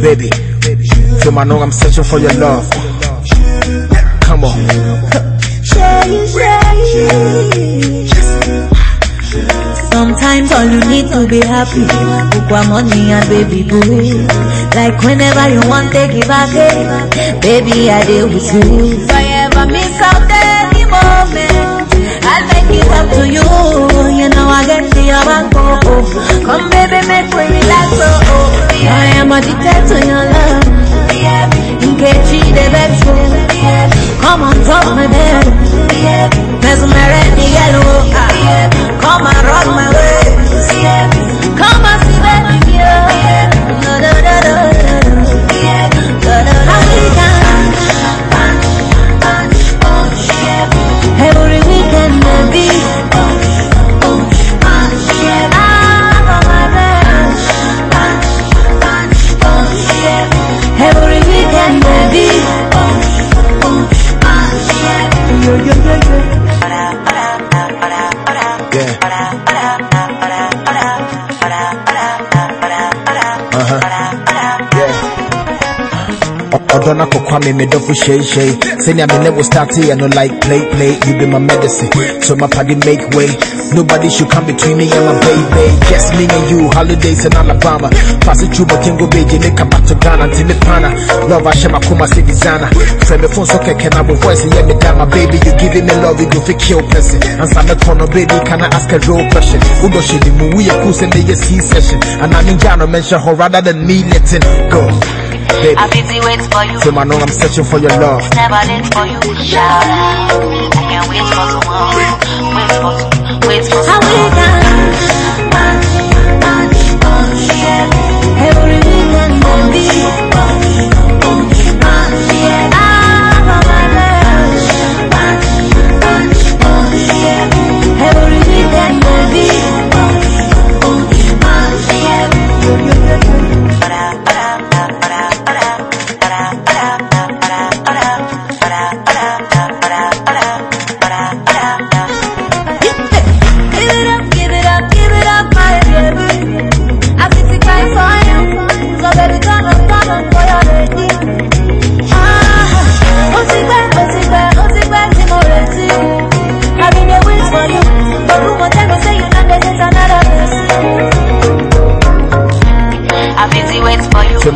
baby. Feel my know I'm searching for your love. Come on. Sometimes all you need to be happy. Ukwa money and baby boo. Like whenever you want, take it back. eh. Baby, I deal with you. If I ever miss out any moment, I'll make it up to you. You know I get. Oh, oh. Come, baby, make me addicted to your love. In case you the best. Come on top my bed. Mesmerize the yellow. Ah. Come and rock my Na kọkwa me medọfo shey shey. Senior me never start here no like play play. You be my medicine, so my party make way. Nobody should come between me and my baby. Just me and you, holidays in Alabama. Pass it through Bokengo Bay, make back to Ghana, till me pana. Love I share my kuma say designer. Friend me phone so keke na my voice yeah me down my baby. You giving me love, you go fi kill person. And some me corner baby, can I ask a real question? She di mu we cool say me a C session. And I'm in Ghana mention her rather than me letting go. Baby, I busy wait for you. so I know I'm searching for your love. Never late for you. Shout out. I can't wait for tomorrow. Wait for, wait for tomorrow.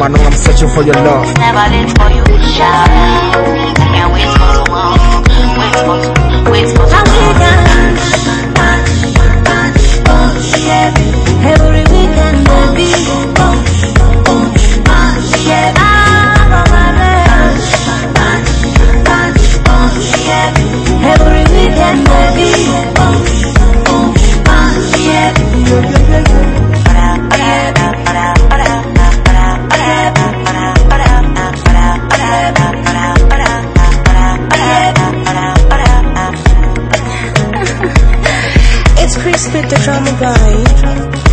I know I'm searching for your love. never late for you. spit the drama blind.